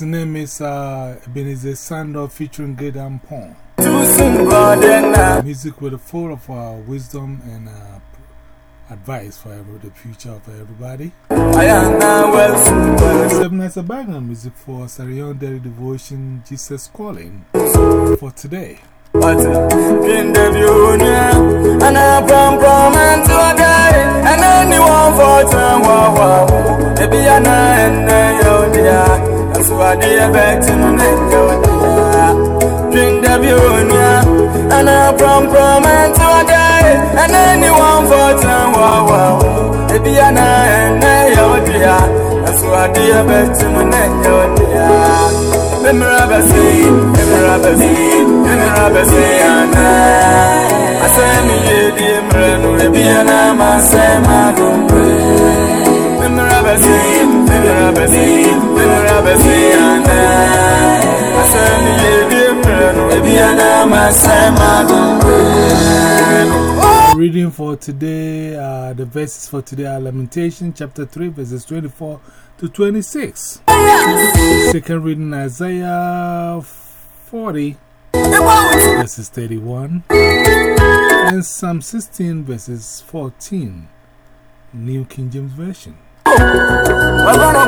His name is uh, Ebenezer Sando featuring Great Ampong. Music with a full of uh, wisdom and uh, advice for the future of everybody. Seven as a background music for Sarah Young Daily Devotion, Jesus Calling for today. In the maybe an eye and yo, and so I did back to dear. Drink the union, and I prom prom and to a day, and anyone for time, wow, wow, maybe an eye and yo, dear, and so I did back to the neck, yo, dear. Memorabasi, Memorabasi, Memorabasi, Anna. I say me, dear Mrenu, Masema, Dumbre. Memorabasi, Memorabasi, Memorabasi, Anna. I say me, dear Mrenu, Ebiana, Masema, Dumbre. Reading for today, uh, the verses for today are Lamentation chapter 3, verses 24 to 26. Second reading Isaiah 40, verses 31, and Psalm 16, verses 14, New King James Version.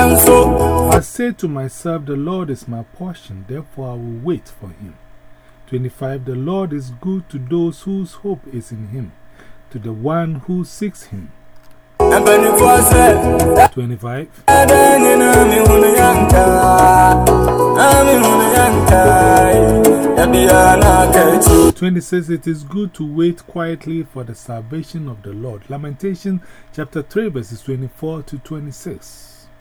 And so I say to myself the Lord is my portion therefore I will wait for him 25 The Lord is good to those whose hope is in him to the one who seeks him 25. Twenty-six. It is good to wait quietly for the salvation of the Lord. Lamentation chapter 3, verses 24 to 26.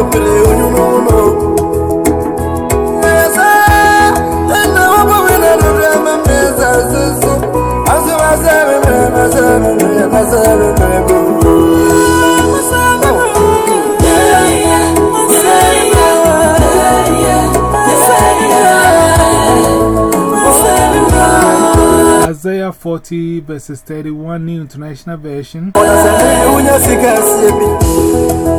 ya kuwa 40 verses 31 New International Version.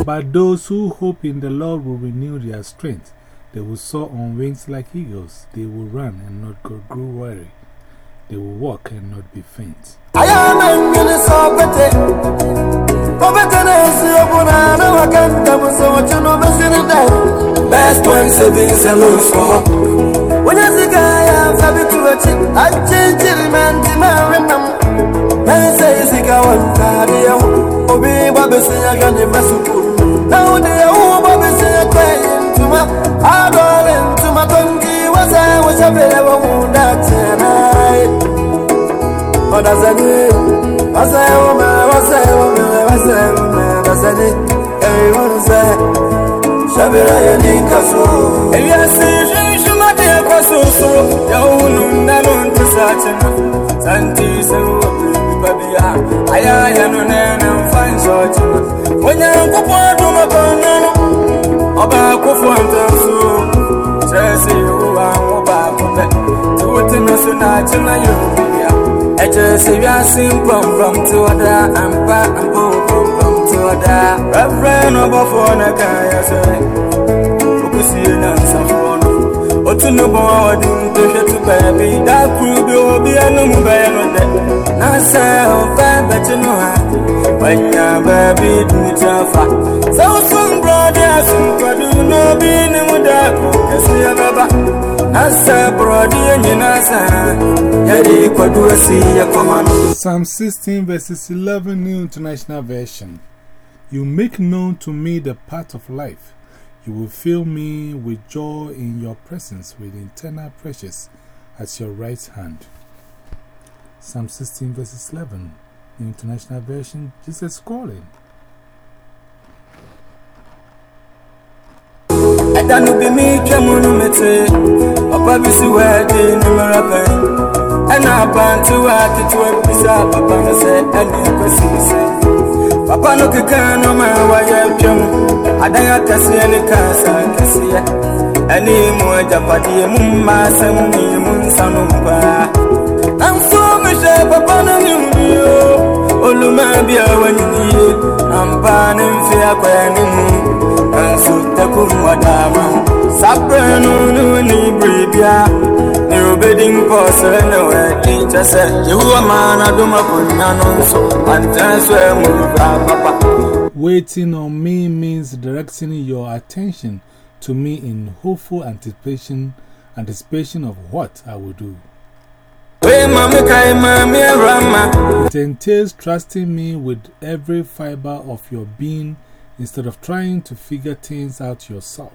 But those who hope in the Lord will renew their strength. They will soar on wings like eagles. They will run and not grow weary. They will walk and not be faint. Best one savings and lose see guy, I'm happy to watch it. I change it, man, to marry them. Man, say, Sika, one cardio. Obi, Bobby, say, I got the message. Now, they are Bobby, say, I cry into my, I got into my tongue. Was I was a bit of a wound that tonight. But as I knew, was I a woman, was I a woman, was I a castle, you know, to such a Santi, so, Babia, I am no and fine short. When you're a good to my banana, about Kufuan, Chelsea, who are about to witness a night in a year. I just say, I sing from from to other and back and boom from from to other. Reverend of a phone, I can't say. Ukusi na safono. Otunu bo odi mpeke tu baby. Da crew bi obi anu mu ba no de. Na say o fa beche no ha. Wanya baby du chafa. So some brothers some kwadu no bi ni mu da ku Asa brody and Yanasa, Yadi Quaduasi, Yakomano. Psalm 16, verses 11, New International Version. You make known to me the path of life. You will fill me with joy in your presence, with eternal precious at your right hand. Psalm 16, verses 11, New International Version. Jesus calling. Ẹ̀dánù bí mi twẹ́ mu nù mi ti, ọ̀pá bí sí wẹ́ẹ̀dì ní mìíràn pẹ̀lú. Ẹ̀nà àbántí wá ketewa bí sá papa no sẹ́ ẹni ẹ̀kọ́ sí mi sẹ́. Papa no kíkẹ́ ní ọmọ ẹ̀ wáyé twẹ́ mu, àdáyà kẹsíẹ́ ní káàsà kẹsíẹ́. Ẹni mu ẹ̀jàpàdé mu mmaa sẹ́mu ní mu nsánú mbà. Nanso mi ṣe papa no ní mi o, olùmọ̀ bí ẹ̀wọ̀ nìyí, àǹbá ní nfi akọ̀yà ní mu. Nanso tẹkùn wàdàmà, sápẹ́ nù ní bìrìbíà. Nirobedi mpo sene we inchese Yehuwa mana duma kunyano nso Antenso e mura papa Waiting on me means directing your attention to me in hopeful anticipation, anticipation of what I will do. We mami kai mami rama It entails trusting me with every fiber of your being instead of trying to figure things out yourself.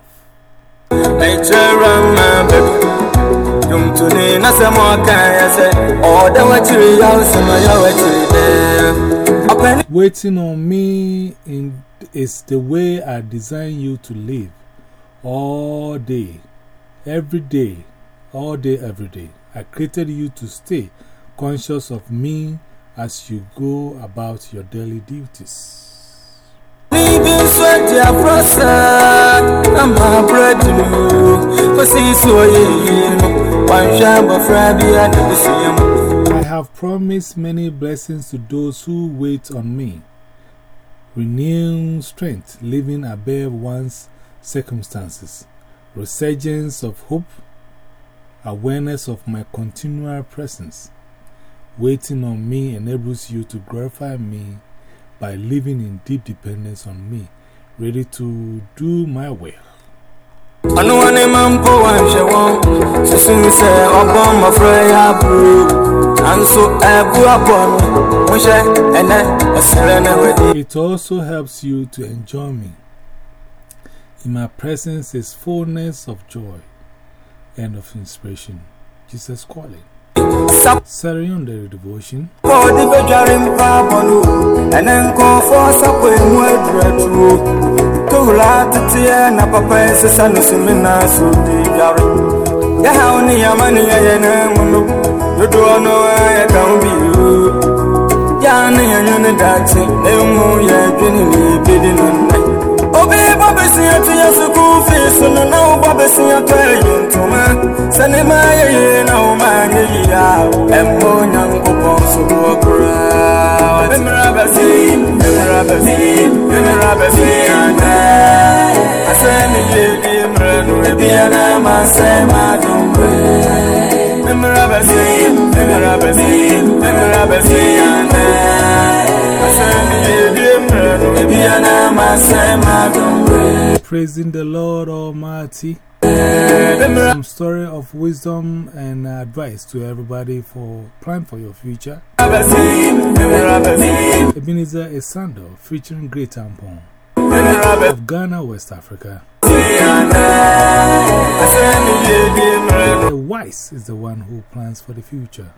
Eche rama bebi Yum tuni nasa mwaka yase Oda wachiri yao sima ya wachiri de Openi Waiting on me in, is the way I design you to live all day, every day, all day, every day. I created you to stay conscious of me as you go about your daily duties. Have promised many blessings to those who wait on me. Renewing strength, living above one's circumstances, resurgence of hope, awareness of my continual presence. Waiting on me enables you to glorify me by living in deep dependence on me, ready to do my will. Anu wane mampo wanhwɛ wɔn susun sɛ ɔbɔ mmɔfra yɛ aburo nanso ɛbu abɔ no mohyɛ ɛnɛ ɔsrɛ na wadi It also helps you to enjoy me. In my presence is fullness of joy and of inspiration. Jesus calling. Sarah under the devotion. sapɔɔde bɛdware mpa abɔ no ɛnɛ nkɔɔfoɔ sapɔ emu aduratuo towura teteɛ na papa ɛsesa no sumi na so de dware yɛhaw ne yama ne yɛyɛ na mu no dodoɔ no yɛka ho bio yaa ne yɛnyɛ ne daakye na emu yɛdwene ne yɛbɛdi no nnɛ obi bɔ besia to yɛ sukuu fii so no na wobɔ besia tɔ ɛyɛ ntoma sɛ ne ma yɛyie na wo ma nyɛ yie a ɛmmɔ onyankopɔn so boɔ koraa memra bɛse memra bɛse memra bɛse anɛ asɛ ne yie bi mmerɛ no ebiara ma sɛ madombrɛ memra bɛse memra bɛse memra bɛse anɛ asɛ ne yie bi mmerɛ no ebiara ma sɛ madombrɛ Praising the Lord Almighty. Some story of wisdom and advice to everybody for plan for your future. Ebenezer Esando featuring Great Ampong of Ghana, West Africa. The wise is the one who plans for the future.